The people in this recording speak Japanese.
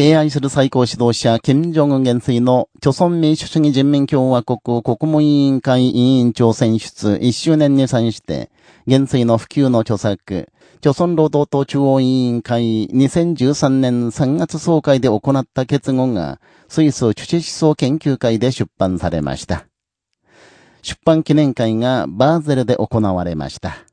敬愛する最高指導者、金正恩元帥の、朝鮮民主主義人民共和国国務委員会委員長選出1周年に際して、元帥の普及の著作、朝鮮労働党中央委員会2013年3月総会で行った結合が、スイスチュ思想研究会で出版されました。出版記念会がバーゼルで行われました。